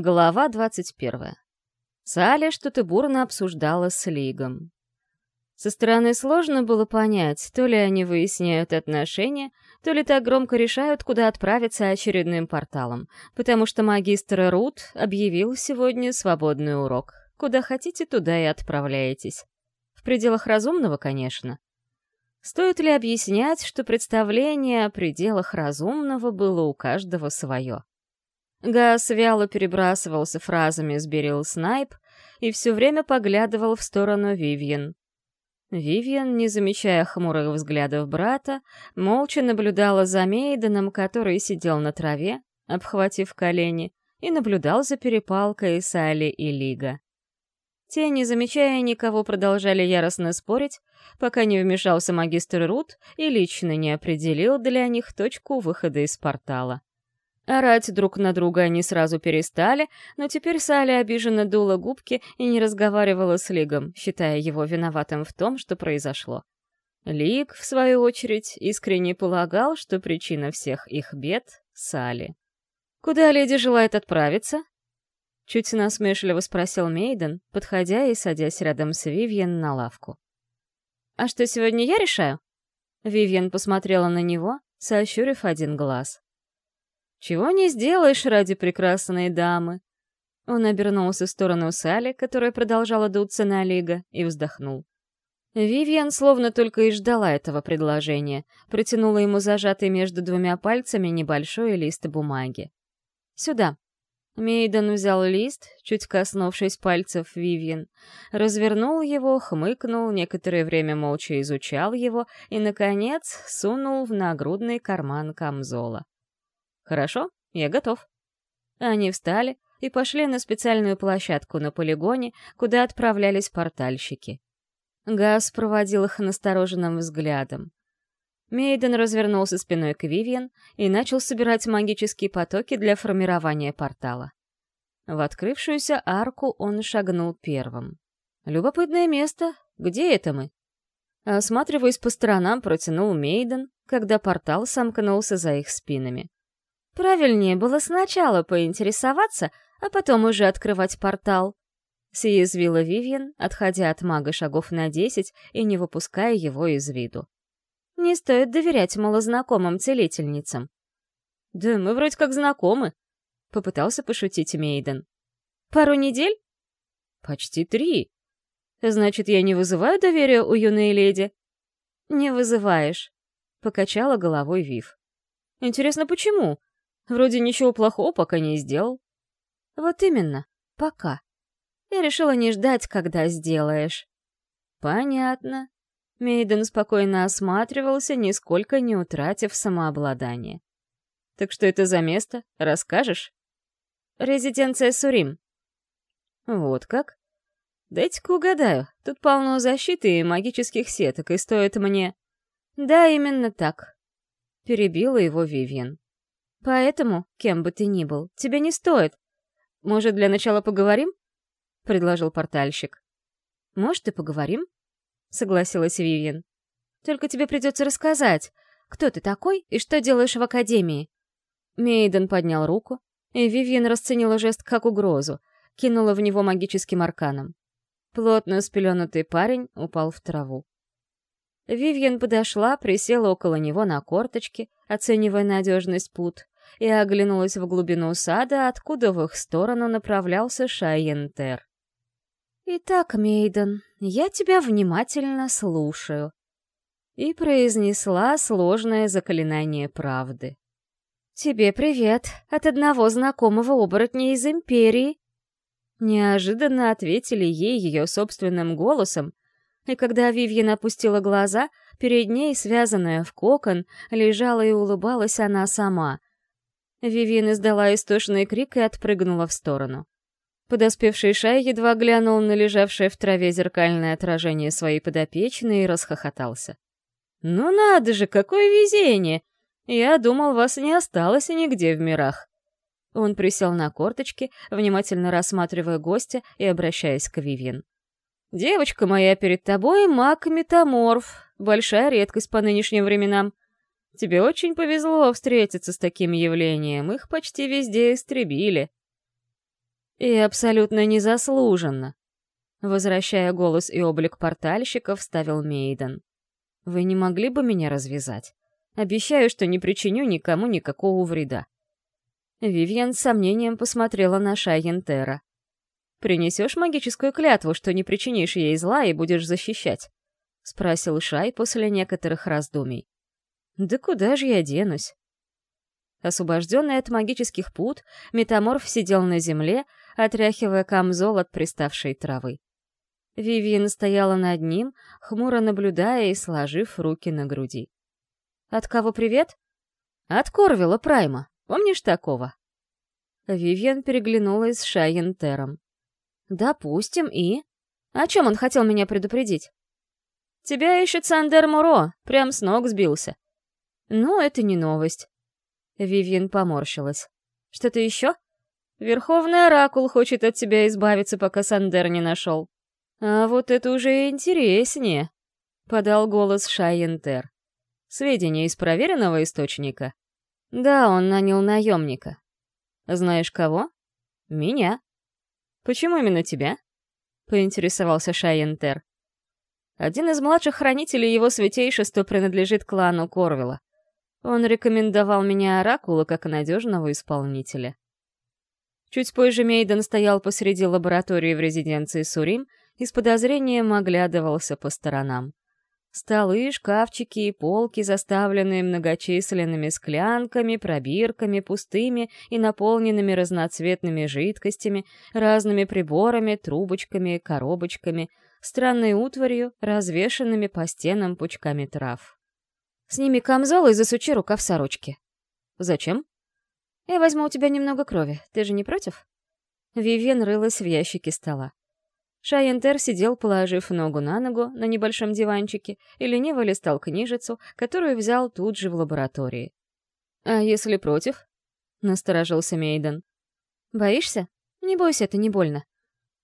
Глава 21. Салли что-то бурно обсуждала с Лигом. Со стороны сложно было понять, то ли они выясняют отношения, то ли так громко решают, куда отправиться очередным порталом, потому что магистр Рут объявил сегодня свободный урок. Куда хотите, туда и отправляетесь. В пределах разумного, конечно. Стоит ли объяснять, что представление о пределах разумного было у каждого свое? Газ вяло перебрасывался фразами с Берил Снайп и все время поглядывал в сторону Вивьен. Вивьен, не замечая хмурых взглядов брата, молча наблюдала за Мейденом, который сидел на траве, обхватив колени, и наблюдал за перепалкой Салли и Лига. Те, не замечая никого, продолжали яростно спорить, пока не вмешался магистр Рут и лично не определил для них точку выхода из портала. Орать друг на друга они сразу перестали, но теперь Салли обиженно дула губки и не разговаривала с Лигом, считая его виноватым в том, что произошло. Лиг, в свою очередь, искренне полагал, что причина всех их бед — Салли. «Куда леди желает отправиться?» Чуть насмешливо спросил Мейден, подходя и садясь рядом с Вивьен на лавку. «А что, сегодня я решаю?» Вивьен посмотрела на него, сощурив один глаз. Чего не сделаешь ради прекрасной дамы. Он обернулся в сторону Сали, которая продолжала дуться на Лига, и вздохнул. Вивьен словно только и ждала этого предложения, протянула ему зажатый между двумя пальцами небольшой лист бумаги. «Сюда». Мейден взял лист, чуть коснувшись пальцев Вивьен, развернул его, хмыкнул, некоторое время молча изучал его и, наконец, сунул в нагрудный карман камзола. «Хорошо, я готов». Они встали и пошли на специальную площадку на полигоне, куда отправлялись портальщики. Газ проводил их настороженным взглядом. Мейден развернулся спиной к Вивьен и начал собирать магические потоки для формирования портала. В открывшуюся арку он шагнул первым. «Любопытное место. Где это мы?» Осматриваясь по сторонам, протянул Мейден, когда портал сомкнулся за их спинами. Правильнее было сначала поинтересоваться, а потом уже открывать портал. Съязвила Вивьен, отходя от мага шагов на десять и не выпуская его из виду. Не стоит доверять малознакомым целительницам. «Да мы вроде как знакомы», — попытался пошутить Мейден. «Пару недель?» «Почти три. Значит, я не вызываю доверия у юной леди?» «Не вызываешь», — покачала головой Вив. «Интересно, почему? Вроде ничего плохого пока не сделал. Вот именно, пока. Я решила не ждать, когда сделаешь. Понятно. Мейден спокойно осматривался, нисколько не утратив самообладание. Так что это за место? Расскажешь? Резиденция Сурим. Вот как? Дайте-ка угадаю. Тут полно защиты и магических сеток, и стоит мне... Да, именно так. Перебила его Вивьен. Поэтому, кем бы ты ни был, тебе не стоит. Может, для начала поговорим? предложил портальщик. Может, и поговорим? согласилась Вивьен. Только тебе придется рассказать, кто ты такой и что делаешь в академии. Мейден поднял руку, и Вивьен расценила жест как угрозу, кинула в него магическим арканом. Плотно спеленутый парень упал в траву. Вивьен подошла, присела около него на корточки, оценивая надежность пут, и оглянулась в глубину сада, откуда в их сторону направлялся Шайентер. «Итак, Мейден, я тебя внимательно слушаю», и произнесла сложное заклинание правды. «Тебе привет от одного знакомого оборотня из Империи!» Неожиданно ответили ей ее собственным голосом, и когда Вивьен опустила глаза, перед ней, связанная в кокон, лежала и улыбалась она сама. Вивьен издала истошный крик и отпрыгнула в сторону. Подоспевший Шай едва глянул на лежавшее в траве зеркальное отражение своей подопечной и расхохотался. «Ну надо же, какое везение! Я думал, вас не осталось нигде в мирах». Он присел на корточки, внимательно рассматривая гостя и обращаясь к Вивьен. «Девочка моя перед тобой маг-метаморф, большая редкость по нынешним временам. Тебе очень повезло встретиться с таким явлением, их почти везде истребили». И абсолютно незаслуженно. Возвращая голос и облик портальщика, вставил Мейден. «Вы не могли бы меня развязать? Обещаю, что не причиню никому никакого вреда». Вивьен с сомнением посмотрела на Шайентера. «Принесешь магическую клятву, что не причинишь ей зла и будешь защищать?» — спросил Шай после некоторых раздумий. «Да куда же я денусь?» Освобожденный от магических пут, метаморф сидел на земле, отряхивая камзол от приставшей травы. Вивиан стояла над ним, хмуро наблюдая и сложив руки на груди. «От кого привет?» «От Корвила Прайма. Помнишь такого?» Вивиан переглянулась с Шайентером. «Допустим, и...» «О чем он хотел меня предупредить?» «Тебя ищет Сандер Муро, прям с ног сбился». «Ну, это не новость». Вивиан поморщилась. «Что-то еще?» «Верховный Оракул хочет от тебя избавиться, пока Сандер не нашел». «А вот это уже интереснее», — подал голос Шайентер. «Сведения из проверенного источника?» «Да, он нанял наемника». «Знаешь кого?» «Меня». «Почему именно тебя?» — поинтересовался Шайентер. «Один из младших хранителей его святейшества принадлежит клану Корвела. Он рекомендовал меня Оракулу как надежного исполнителя». Чуть позже Мейден стоял посреди лаборатории в резиденции Сурим и с подозрением оглядывался по сторонам. Столы, шкафчики и полки, заставленные многочисленными склянками, пробирками, пустыми и наполненными разноцветными жидкостями, разными приборами, трубочками, коробочками, странной утварью, развешанными по стенам пучками трав. «Сними камзол и засучи рукав сорочки». «Зачем?» «Я возьму у тебя немного крови. Ты же не против?» Вивен рылась в ящике стола. Шайентер сидел, положив ногу на ногу на небольшом диванчике и лениво листал книжицу, которую взял тут же в лаборатории. «А если против?» — насторожился Мейден. «Боишься? Не бойся, это не больно.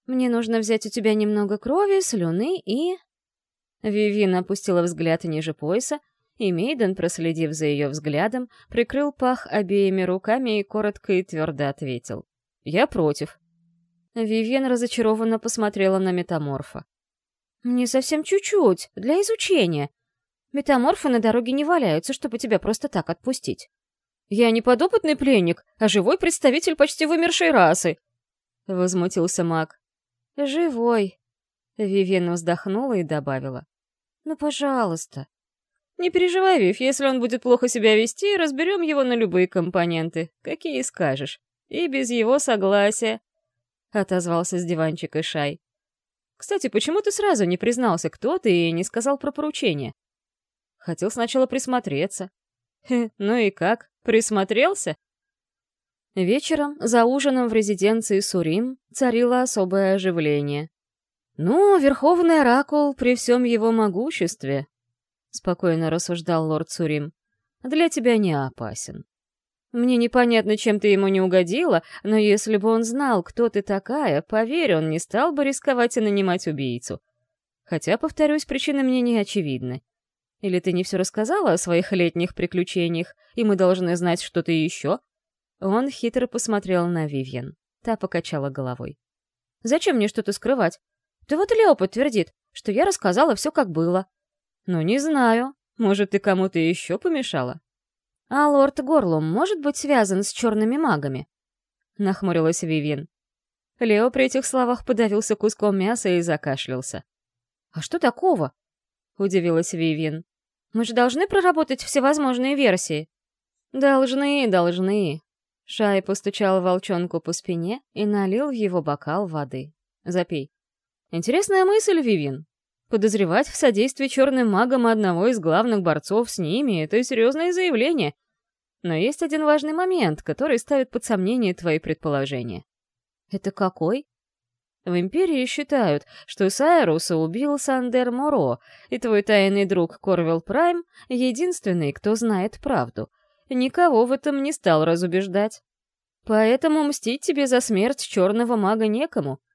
Мне нужно взять у тебя немного крови, слюны и...» Вивин опустила взгляд ниже пояса, и Мейден, проследив за ее взглядом, прикрыл пах обеими руками и коротко и твердо ответил. «Я против». Вивьен разочарованно посмотрела на метаморфа. «Мне совсем чуть-чуть, для изучения. Метаморфы на дороге не валяются, чтобы тебя просто так отпустить. Я не подопытный пленник, а живой представитель почти вымершей расы!» — возмутился маг. «Живой!» — Вивьен вздохнула и добавила. «Ну, пожалуйста!» «Не переживай, Вив, если он будет плохо себя вести, разберем его на любые компоненты, какие скажешь. И без его согласия отозвался с диванчика Шай. Кстати, почему ты сразу не признался, кто ты, и не сказал про поручение? Хотел сначала присмотреться. Ну и как? Присмотрелся? Вечером, за ужином в резиденции Сурим, царило особое оживление. «Ну, Верховный Оракул при всем его могуществе», — спокойно рассуждал лорд Сурим, — «для тебя не опасен. Мне непонятно, чем ты ему не угодила, но если бы он знал, кто ты такая, поверь, он не стал бы рисковать и нанимать убийцу. Хотя, повторюсь, причины мне не очевидны. Или ты не все рассказала о своих летних приключениях, и мы должны знать что-то еще?» Он хитро посмотрел на Вивьен. Та покачала головой. «Зачем мне что-то скрывать? Да вот Лео подтвердит, что я рассказала все как было». «Ну, не знаю. Может, ты кому-то еще помешала?» «А лорд Горлум может быть связан с черными магами?» — нахмурилась Вивин. Лео при этих словах подавился куском мяса и закашлялся. «А что такого?» — удивилась Вивин. «Мы же должны проработать всевозможные версии». «Должны, должны». Шай постучал волчонку по спине и налил в его бокал воды. «Запей». «Интересная мысль, Вивин. Подозревать в содействии черным магам одного из главных борцов с ними — это серьезное заявление. Но есть один важный момент, который ставит под сомнение твои предположения. Это какой? В Империи считают, что Сайруса убил Сандер Моро, и твой тайный друг Корвел Прайм — единственный, кто знает правду. Никого в этом не стал разубеждать. Поэтому мстить тебе за смерть черного мага некому —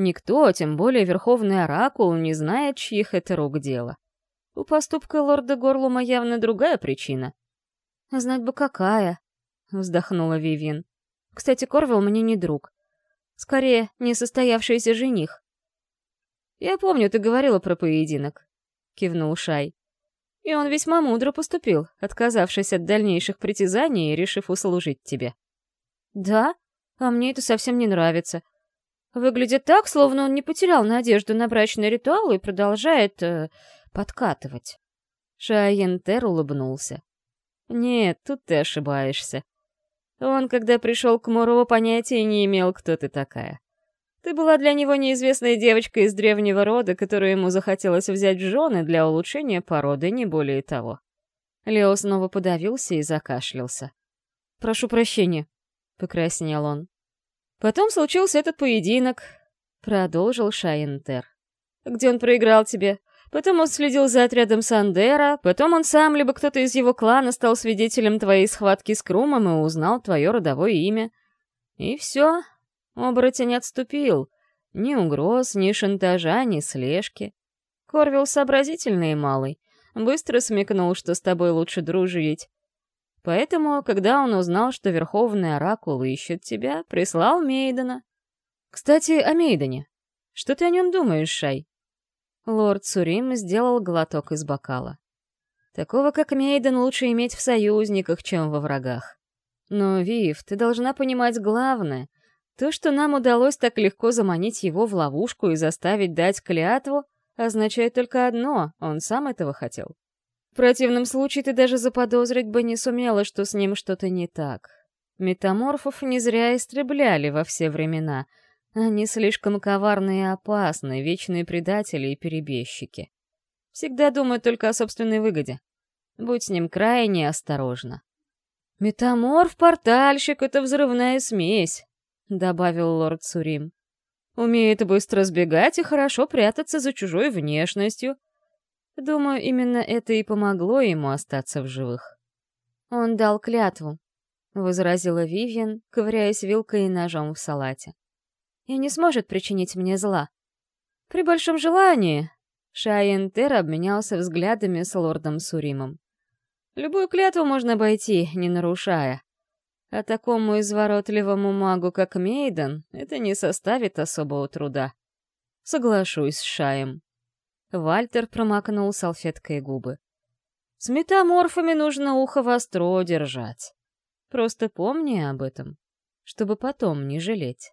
Никто, тем более Верховный Оракул, не знает, чьих это рук дело. У поступка лорда Горлума явно другая причина. «Знать бы какая», — вздохнула Вивин. «Кстати, Корвел мне не друг. Скорее, несостоявшийся жених. «Я помню, ты говорила про поединок», — кивнул Шай. «И он весьма мудро поступил, отказавшись от дальнейших притязаний и решив услужить тебе». «Да? А мне это совсем не нравится. Выглядит так, словно он не потерял надежду на брачный ритуал и продолжает... Э, подкатывать». Шайентер улыбнулся. «Нет, тут ты ошибаешься. Он, когда пришел к Морову, понятия не имел, кто ты такая. Ты была для него неизвестная девочка из древнего рода, которую ему захотелось взять в жены для улучшения породы, не более того. Лео снова подавился и закашлялся. «Прошу прощения», — покраснел он. «Потом случился этот поединок», — продолжил Шайентер. «Где он проиграл тебе? Потом он следил за отрядом Сандера, потом он сам, либо кто-то из его клана стал свидетелем твоей схватки с Крумом и узнал твое родовое имя. И все, оборотень отступил. Ни угроз, ни шантажа, ни слежки. Корвилл сообразительный и малый, быстро смекнул, что с тобой лучше дружить. Поэтому, когда он узнал, что Верховный Оракул ищет тебя, прислал Мейдена. Кстати, о Мейдене. Что ты о нем думаешь, Шай? Лорд Сурим сделал глоток из бокала. Такого, как Мейден, лучше иметь в союзниках, чем во врагах. Но, Вив, ты должна понимать главное. То, что нам удалось так легко заманить его в ловушку и заставить дать клятву, означает только одно — он сам этого хотел. В противном случае ты даже заподозрить бы не сумела, что с ним что-то не так. Метаморфов не зря истребляли во все времена — они слишком коварны и опасны, вечные предатели и перебежчики. Всегда думают только о собственной выгоде. Будь с ним крайне осторожна. «Метаморф-портальщик — это взрывная смесь», — добавил лорд Сурим. «Умеет быстро сбегать и хорошо прятаться за чужой внешностью. Думаю, именно это и помогло ему остаться в живых». «Он дал клятву», — возразила Вивьен, ковыряясь вилкой и ножом в салате и не сможет причинить мне зла. При большом желании Шайентер обменялся взглядами с лордом Суримом. Любую клятву можно обойти, не нарушая. А такому изворотливому магу, как Мейден, это не составит особого труда. Соглашусь с Шаем. Вальтер промокнул салфеткой губы. С метаморфами нужно ухо востро держать. Просто помни об этом, чтобы потом не жалеть.